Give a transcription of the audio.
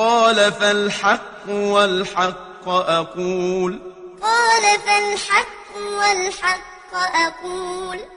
قال فالحق والحق أقول. قال فالحق والحق أقول.